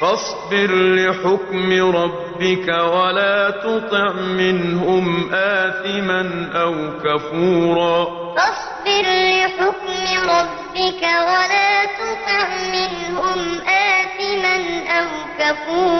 فاصبر لحكم ربك ولا تطع منهم آثما أو كفورا. فاصبر لحكم ربك ولا تطع منهم آثما أو كفورا.